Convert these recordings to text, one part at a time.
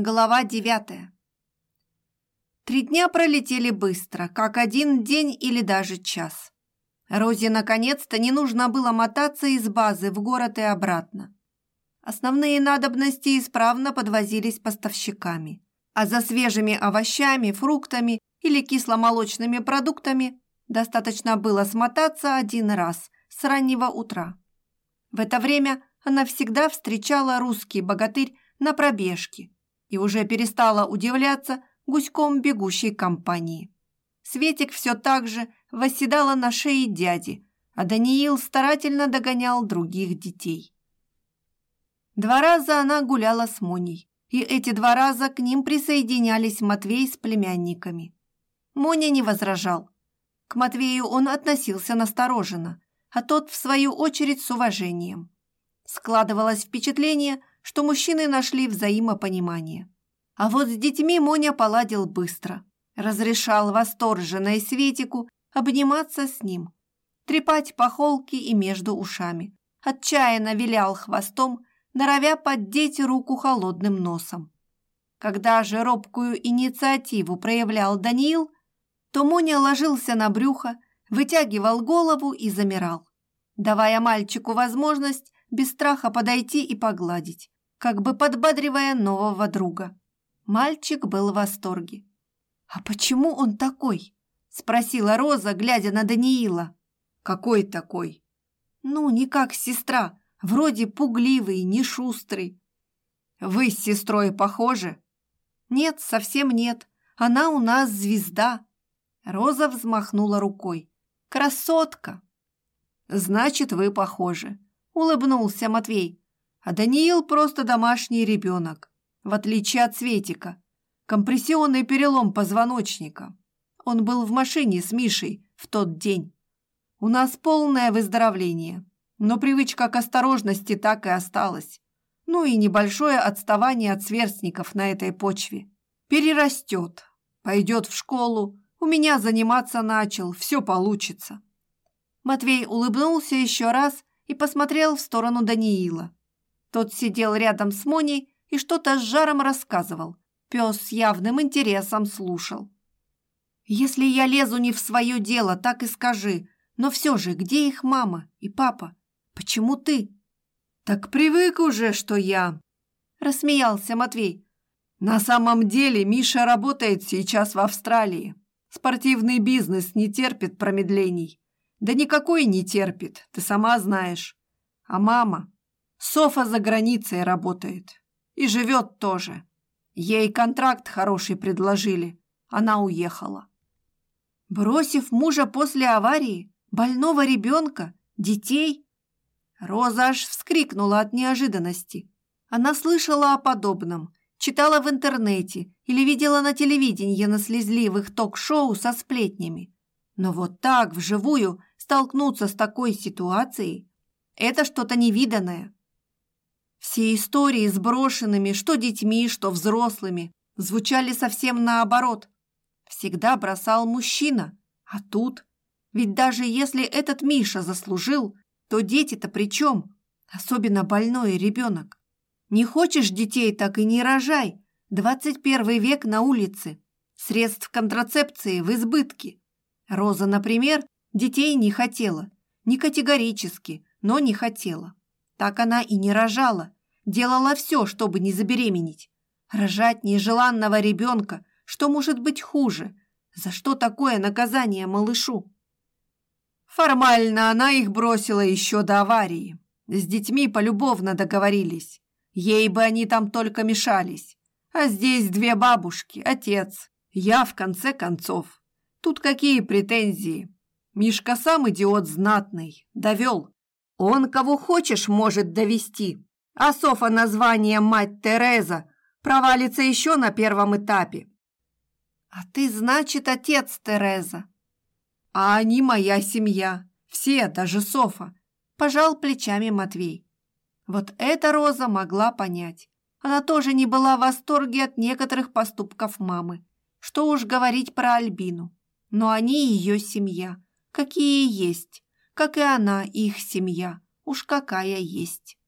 Глава девятая. Три дня пролетели быстро, как один день или даже час. Розе наконец-то не нужно было мотаться из базы в город и обратно. Основные надобности исправно подвозились поставщиками, а за свежими овощами, фруктами или кисломолочными продуктами достаточно было смотаться один раз с раннего утра. В это время она всегда встречала русский богатырь на пробежке и уже перестала удивляться гуськом бегущей компании. Светик все так же восседала на шее дяди, а Даниил старательно догонял других детей. Два раза она гуляла с Моней, и эти два раза к ним присоединялись Матвей с племянниками. Моня не возражал. К Матвею он относился настороженно, а тот, в свою очередь, с уважением. Складывалось впечатление, что мужчины нашли взаимопонимание. А вот с детьми Моня поладил быстро. Разрешал восторженной Светику обниматься с ним, трепать по холке и между ушами. Отчаянно вилял хвостом, норовя поддеть руку холодным носом. Когда же робкую инициативу проявлял Даниил, то Моня ложился на брюхо, вытягивал голову и замирал, давая мальчику возможность без страха подойти и погладить как бы подбадривая нового друга. Мальчик был в восторге. «А почему он такой?» – спросила Роза, глядя на Даниила. «Какой такой?» «Ну, не как сестра, вроде пугливый, не шустрый». «Вы с сестрой похожи?» «Нет, совсем нет. Она у нас звезда». Роза взмахнула рукой. «Красотка!» «Значит, вы похожи», – улыбнулся Матвей. А Даниил просто домашний ребенок, в отличие от Светика. Компрессионный перелом позвоночника. Он был в машине с Мишей в тот день. У нас полное выздоровление, но привычка к осторожности так и осталась. Ну и небольшое отставание от сверстников на этой почве. Перерастет, пойдет в школу, у меня заниматься начал, все получится. Матвей улыбнулся еще раз и посмотрел в сторону Даниила. Тот сидел рядом с Моней и что-то с жаром рассказывал. Пес с явным интересом слушал. «Если я лезу не в свое дело, так и скажи. Но все же, где их мама и папа? Почему ты?» «Так привык уже, что я...» Рассмеялся Матвей. «На самом деле Миша работает сейчас в Австралии. Спортивный бизнес не терпит промедлений. Да никакой не терпит, ты сама знаешь. А мама... Софа за границей работает. И живет тоже. Ей контракт хороший предложили. Она уехала. Бросив мужа после аварии, больного ребенка, детей, Роза аж вскрикнула от неожиданности. Она слышала о подобном, читала в интернете или видела на телевидении на слезливых ток-шоу со сплетнями. Но вот так, вживую, столкнуться с такой ситуацией – это что-то невиданное. Все истории с брошенными, что детьми, что взрослыми, звучали совсем наоборот. Всегда бросал мужчина, а тут... Ведь даже если этот Миша заслужил, то дети-то при чем? Особенно больной ребенок. Не хочешь детей, так и не рожай. 21 век на улице. Средств контрацепции в избытке. Роза, например, детей не хотела. Не категорически, но не хотела. Так она и не рожала, делала все, чтобы не забеременеть. Рожать нежеланного ребенка, что может быть хуже? За что такое наказание малышу? Формально она их бросила еще до аварии. С детьми полюбовно договорились. Ей бы они там только мешались. А здесь две бабушки, отец. Я в конце концов. Тут какие претензии? Мишка сам идиот знатный, довел. Он кого хочешь может довести, а Софа название «Мать Тереза» провалится еще на первом этапе. А ты, значит, отец Тереза. А они моя семья, все, даже Софа, пожал плечами Матвей. Вот эта Роза могла понять. Она тоже не была в восторге от некоторых поступков мамы. Что уж говорить про Альбину. Но они ее семья, какие есть как и она их семья, уж какая есть.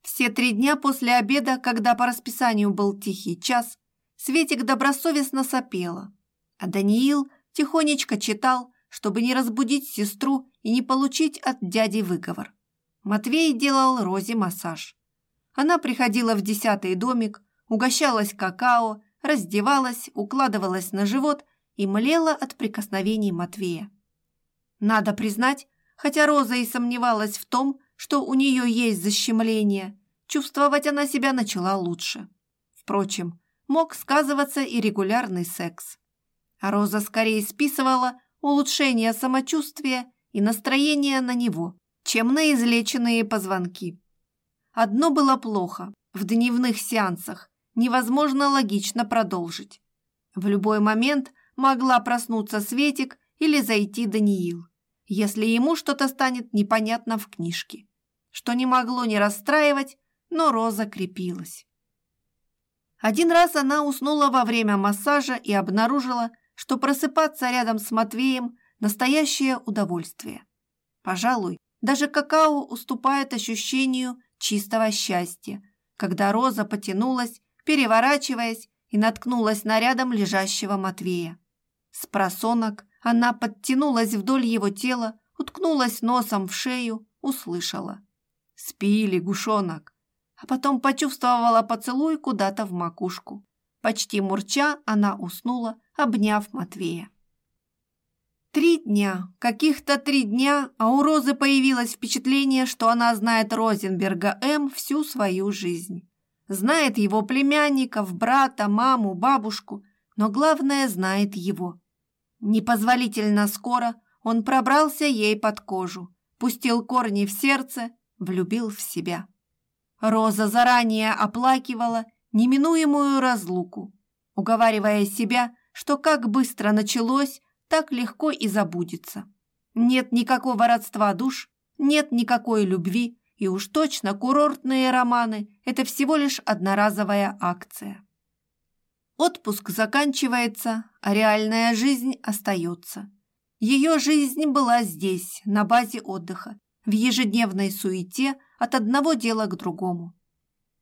Все три дня после обеда, когда по расписанию был тихий час, Светик добросовестно сопела, а Даниил тихонечко читал, чтобы не разбудить сестру и не получить от дяди выговор. Матвей делал Розе массаж. Она приходила в десятый домик, угощалась какао, раздевалась, укладывалась на живот и млела от прикосновений Матвея. Надо признать, хотя Роза и сомневалась в том, что у нее есть защемление, чувствовать она себя начала лучше. Впрочем, мог сказываться и регулярный секс. А Роза скорее списывала улучшение самочувствия и настроения на него, чем на излеченные позвонки. Одно было плохо – в дневных сеансах невозможно логично продолжить. В любой момент могла проснуться Светик или зайти Даниил, если ему что-то станет непонятно в книжке, что не могло не расстраивать, но Роза крепилась. Один раз она уснула во время массажа и обнаружила, что просыпаться рядом с Матвеем – настоящее удовольствие. Пожалуй, даже какао уступает ощущению чистого счастья, когда Роза потянулась, переворачиваясь, и наткнулась на рядом лежащего Матвея. С просонок она подтянулась вдоль его тела, уткнулась носом в шею, услышала. «Спи, лягушонок!» А потом почувствовала поцелуй куда-то в макушку. Почти мурча она уснула, обняв Матвея. Три дня, каких-то три дня, а у Розы появилось впечатление, что она знает Розенберга М. всю свою жизнь. Знает его племянников, брата, маму, бабушку, но главное знает его. Непозволительно скоро он пробрался ей под кожу, пустил корни в сердце, влюбил в себя. Роза заранее оплакивала неминуемую разлуку, уговаривая себя, что как быстро началось, так легко и забудется. Нет никакого родства душ, нет никакой любви, и уж точно курортные романы – это всего лишь одноразовая акция. Отпуск заканчивается, а реальная жизнь остается. Ее жизнь была здесь, на базе отдыха, в ежедневной суете от одного дела к другому.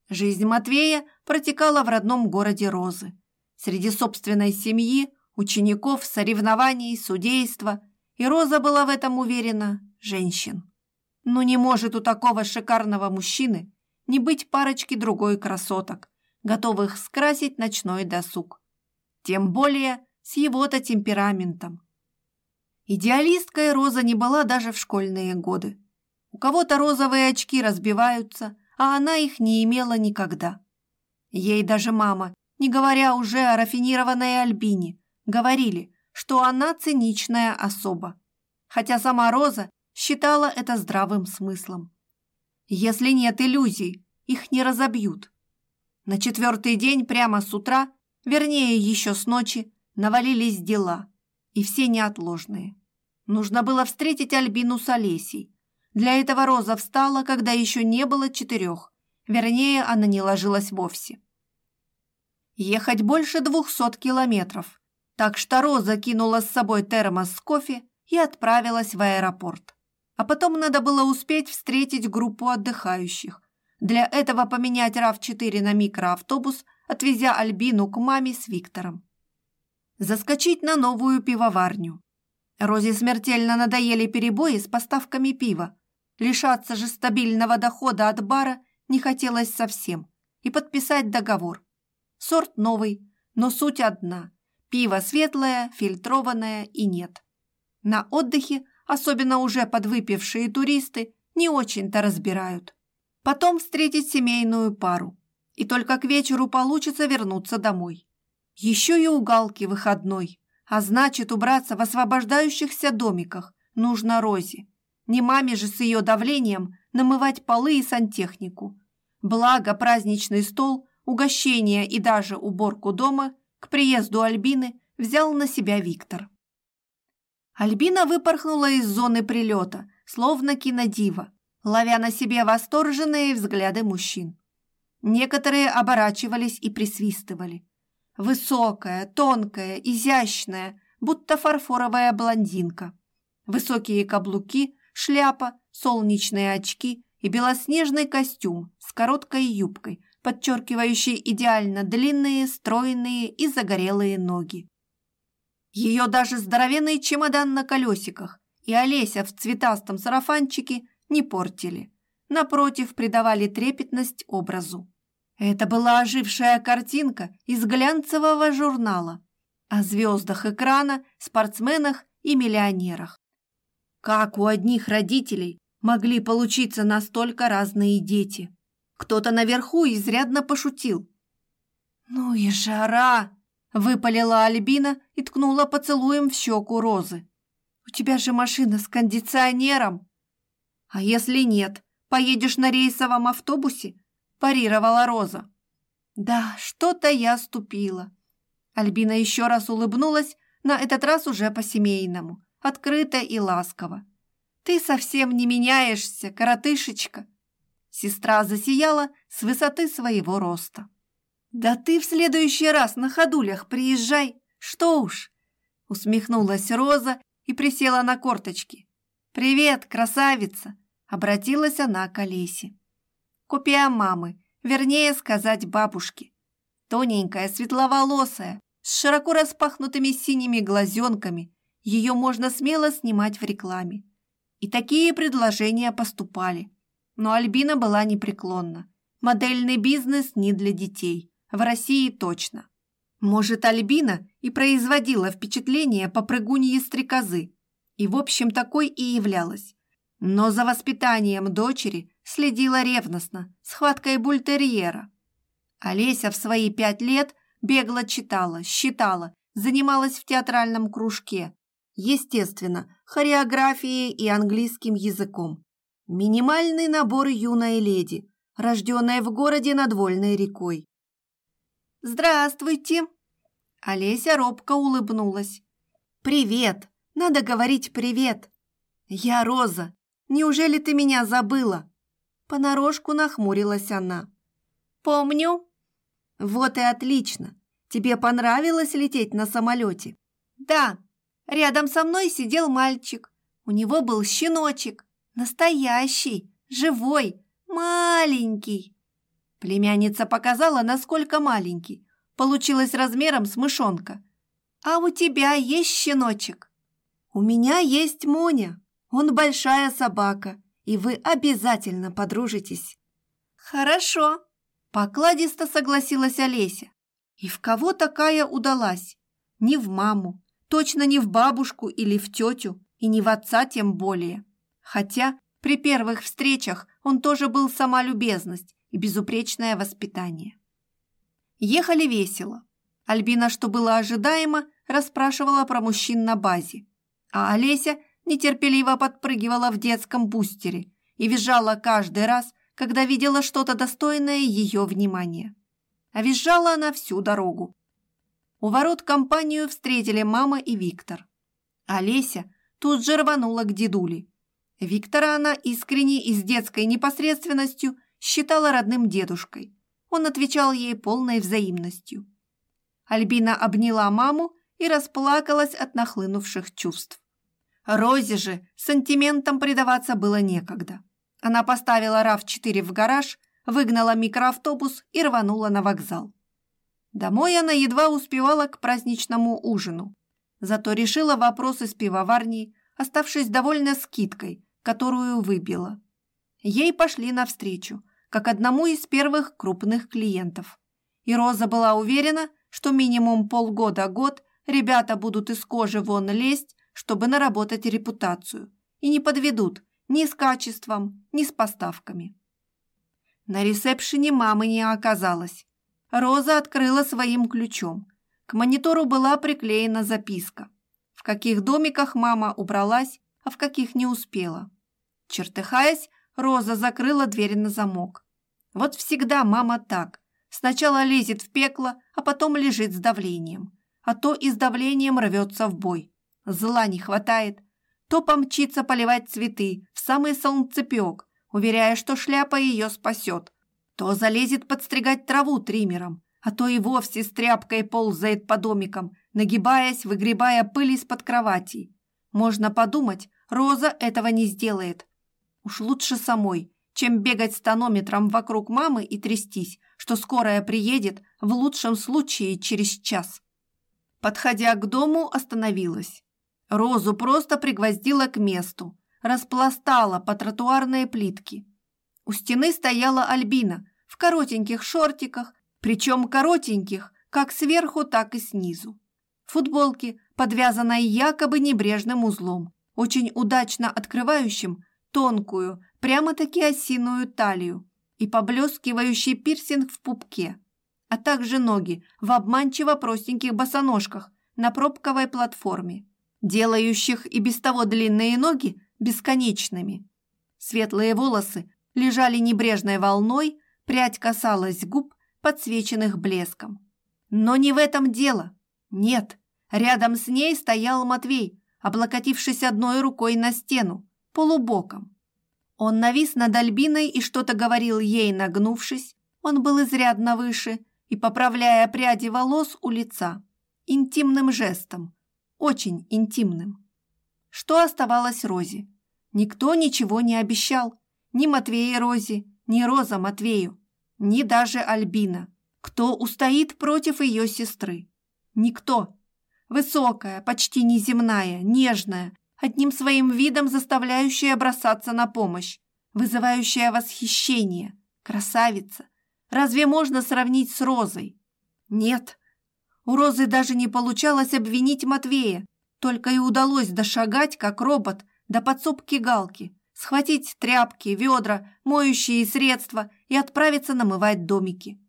Жизнь Матвея протекала в родном городе Розы. Среди собственной семьи, учеников, соревнований, судейства. И Роза была в этом уверена – женщин. Но не может у такого шикарного мужчины не быть парочки другой красоток, готовых скрасить ночной досуг. Тем более с его-то темпераментом. Идеалисткой Роза не была даже в школьные годы. У кого-то розовые очки разбиваются, а она их не имела никогда. Ей даже мама, не говоря уже о рафинированной Альбине, говорили, что она циничная особа. Хотя сама Роза считала это здравым смыслом. Если нет иллюзий, их не разобьют. На четвертый день прямо с утра, вернее еще с ночи, навалились дела, и все неотложные. Нужно было встретить Альбину с Олесей, для этого Роза встала, когда еще не было четырех. Вернее, она не ложилась вовсе. Ехать больше двухсот километров. Так что Роза кинула с собой термос с кофе и отправилась в аэропорт. А потом надо было успеть встретить группу отдыхающих. Для этого поменять RAV4 на микроавтобус, отвезя Альбину к маме с Виктором. Заскочить на новую пивоварню. Розе смертельно надоели перебои с поставками пива, Лишаться же стабильного дохода от бара не хотелось совсем и подписать договор. Сорт новый, но суть одна. Пиво светлое, фильтрованное и нет. На отдыхе, особенно уже подвыпившие туристы, не очень-то разбирают. Потом встретить семейную пару. И только к вечеру получится вернуться домой. Еще и у Галки выходной. А значит, убраться в освобождающихся домиках нужно Розе. Не маме же с ее давлением намывать полы и сантехнику. Благо праздничный стол, угощение и даже уборку дома к приезду Альбины взял на себя Виктор. Альбина выпорхнула из зоны прилета, словно кинодива, ловя на себе восторженные взгляды мужчин. Некоторые оборачивались и присвистывали. Высокая, тонкая, изящная, будто фарфоровая блондинка. Высокие каблуки шляпа, солнечные очки и белоснежный костюм с короткой юбкой, подчеркивающий идеально длинные, стройные и загорелые ноги. Ее даже здоровенный чемодан на колесиках и Олеся в цветастом сарафанчике не портили. Напротив, придавали трепетность образу. Это была ожившая картинка из глянцевого журнала о звездах экрана, спортсменах и миллионерах. Как у одних родителей могли получиться настолько разные дети? Кто-то наверху изрядно пошутил. «Ну и жара!» – выпалила Альбина и ткнула поцелуем в щеку Розы. «У тебя же машина с кондиционером!» «А если нет, поедешь на рейсовом автобусе?» – парировала Роза. «Да, что-то я ступила». Альбина еще раз улыбнулась, на этот раз уже по-семейному, открыто и ласково. «Ты совсем не меняешься, коротышечка!» Сестра засияла с высоты своего роста. «Да ты в следующий раз на ходулях приезжай, что уж!» Усмехнулась Роза и присела на корточки. «Привет, красавица!» Обратилась она к Олесе. Купия мамы, вернее сказать бабушки. Тоненькая, светловолосая, с широко распахнутыми синими глазенками. Ее можно смело снимать в рекламе. И такие предложения поступали – но Альбина была непреклонна. Модельный бизнес не для детей. В России точно. Может, Альбина и производила впечатление попрыгуньи стрекозы. И, в общем, такой и являлась. Но за воспитанием дочери следила ревностно, с хваткой бультерьера. Олеся в свои пять лет бегло читала, считала, занималась в театральном кружке. Естественно, хореографией и английским языком. Минимальный набор юной леди, рожденная в городе над Вольной рекой. «Здравствуйте!» Олеся робко улыбнулась. «Привет! Надо говорить привет!» «Я Роза! Неужели ты меня забыла?» Понарошку нахмурилась она. «Помню!» «Вот и отлично! Тебе понравилось лететь на самолете?» «Да! Рядом со мной сидел мальчик. У него был щеночек. Настоящий, живой, маленький. Племянница показала, насколько маленький. Получилось размером с мышонка. А у тебя есть щеночек? У меня есть Моня. Он большая собака, и вы обязательно подружитесь. Хорошо, покладисто согласилась Олеся. И в кого такая удалась? Не в маму, точно не в бабушку или в тетю, и не в отца тем более. Хотя при первых встречах он тоже был сама любезность и безупречное воспитание. Ехали весело. Альбина, что было ожидаемо, расспрашивала про мужчин на базе, а Олеся нетерпеливо подпрыгивала в детском бустере и визжала каждый раз, когда видела что-то достойное ее внимания. А визжала она всю дорогу. У ворот компанию встретили мама и Виктор. Олеся тут же рванула к дедуле Виктора она искренне и с детской непосредственностью считала родным дедушкой. Он отвечал ей полной взаимностью. Альбина обняла маму и расплакалась от нахлынувших чувств. Розе же сантиментом предаваться было некогда. Она поставила РАВ-4 в гараж, выгнала микроавтобус и рванула на вокзал. Домой она едва успевала к праздничному ужину. Зато решила вопросы с пивоварней, оставшись довольно скидкой, которую выбила. Ей пошли навстречу, как одному из первых крупных клиентов. И Роза была уверена, что минимум полгода-год ребята будут из кожи вон лезть, чтобы наработать репутацию, и не подведут ни с качеством, ни с поставками. На ресепшене мамы не оказалось. Роза открыла своим ключом. К монитору была приклеена записка. В каких домиках мама убралась, а в каких не успела. Чертыхаясь, Роза закрыла дверь на замок. Вот всегда мама так. Сначала лезет в пекло, а потом лежит с давлением. А то и с давлением рвется в бой. Зла не хватает. То помчится поливать цветы в самый солнцепек, уверяя, что шляпа ее спасет. То залезет подстригать траву триммером, а то и вовсе с тряпкой ползает по домикам, нагибаясь, выгребая пыль из-под кровати. Можно подумать, Роза этого не сделает. Уж лучше самой, чем бегать с тонометром вокруг мамы и трястись, что скорая приедет в лучшем случае через час. Подходя к дому, остановилась. Розу просто пригвоздила к месту, распластала по тротуарной плитке. У стены стояла Альбина в коротеньких шортиках, причем коротеньких как сверху, так и снизу. Футболки, подвязанной якобы небрежным узлом, очень удачно открывающим тонкую, прямо-таки осиную талию и поблескивающий пирсинг в пупке, а также ноги в обманчиво простеньких босоножках на пробковой платформе, делающих и без того длинные ноги бесконечными. Светлые волосы лежали небрежной волной, прядь касалась губ, подсвеченных блеском. Но не в этом дело. Нет, рядом с ней стоял Матвей, облокотившись одной рукой на стену, полубоком. Он навис над Альбиной и что-то говорил ей, нагнувшись. Он был изрядно выше и поправляя пряди волос у лица. Интимным жестом. Очень интимным. Что оставалось Розе? Никто ничего не обещал. Ни Матвея Розе, ни Роза Матвею, ни даже Альбина. Кто устоит против ее сестры? Никто. Высокая, почти неземная, нежная, одним своим видом заставляющая бросаться на помощь, вызывающая восхищение, красавица. Разве можно сравнить с Розой? Нет. У Розы даже не получалось обвинить Матвея, только и удалось дошагать, как робот, до подсобки Галки, схватить тряпки, ведра, моющие средства и отправиться намывать домики.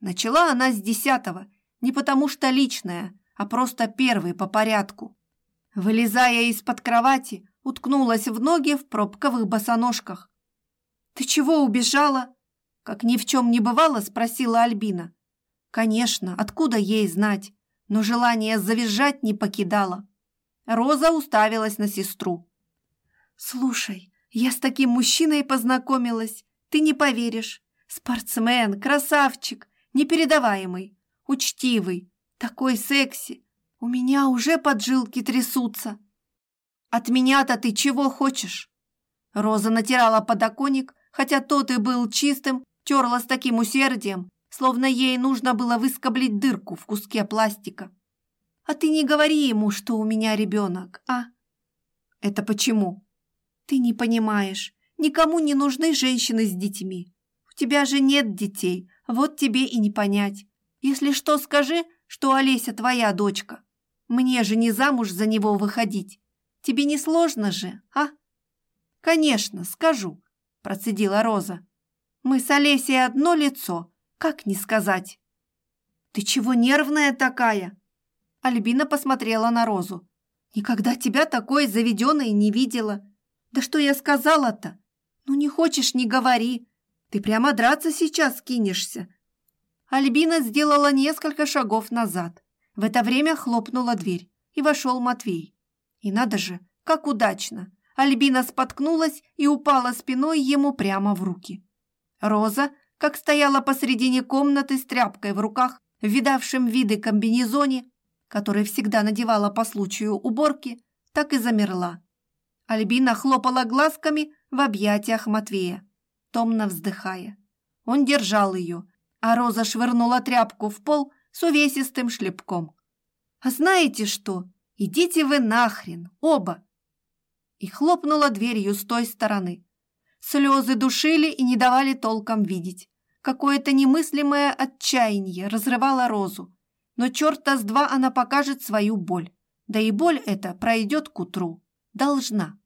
Начала она с десятого, не потому что личная, а просто первый по порядку. Вылезая из-под кровати, уткнулась в ноги в пробковых босоножках. «Ты чего убежала?» Как ни в чем не бывало, спросила Альбина. Конечно, откуда ей знать, но желание завизжать не покидало. Роза уставилась на сестру. «Слушай, я с таким мужчиной познакомилась, ты не поверишь. Спортсмен, красавчик, непередаваемый, учтивый, такой секси, у меня уже поджилки трясутся. От меня-то ты чего хочешь? Роза натирала подоконник, хотя тот и был чистым, терла с таким усердием, словно ей нужно было выскоблить дырку в куске пластика. А ты не говори ему, что у меня ребенок, а? Это почему? Ты не понимаешь. Никому не нужны женщины с детьми. У тебя же нет детей, вот тебе и не понять. Если что, скажи, что Олеся твоя дочка. Мне же не замуж за него выходить. Тебе не сложно же, а? Конечно, скажу, процедила Роза. Мы с Олесей одно лицо, как не сказать? Ты чего нервная такая? Альбина посмотрела на Розу. Никогда тебя такой заведенной не видела. Да что я сказала-то? Ну не хочешь, не говори. Ты прямо драться сейчас кинешься. Альбина сделала несколько шагов назад. В это время хлопнула дверь, и вошел Матвей. И надо же, как удачно! Альбина споткнулась и упала спиной ему прямо в руки. Роза, как стояла посредине комнаты с тряпкой в руках, в видавшем виды комбинезоне, который всегда надевала по случаю уборки, так и замерла. Альбина хлопала глазками в объятиях Матвея, томно вздыхая. Он держал ее, а Роза швырнула тряпку в пол с увесистым шлепком. «А знаете что? Идите вы нахрен, оба!» И хлопнула дверью с той стороны. Слезы душили и не давали толком видеть. Какое-то немыслимое отчаяние разрывало Розу. Но черта с два она покажет свою боль. Да и боль эта пройдет к утру. Должна.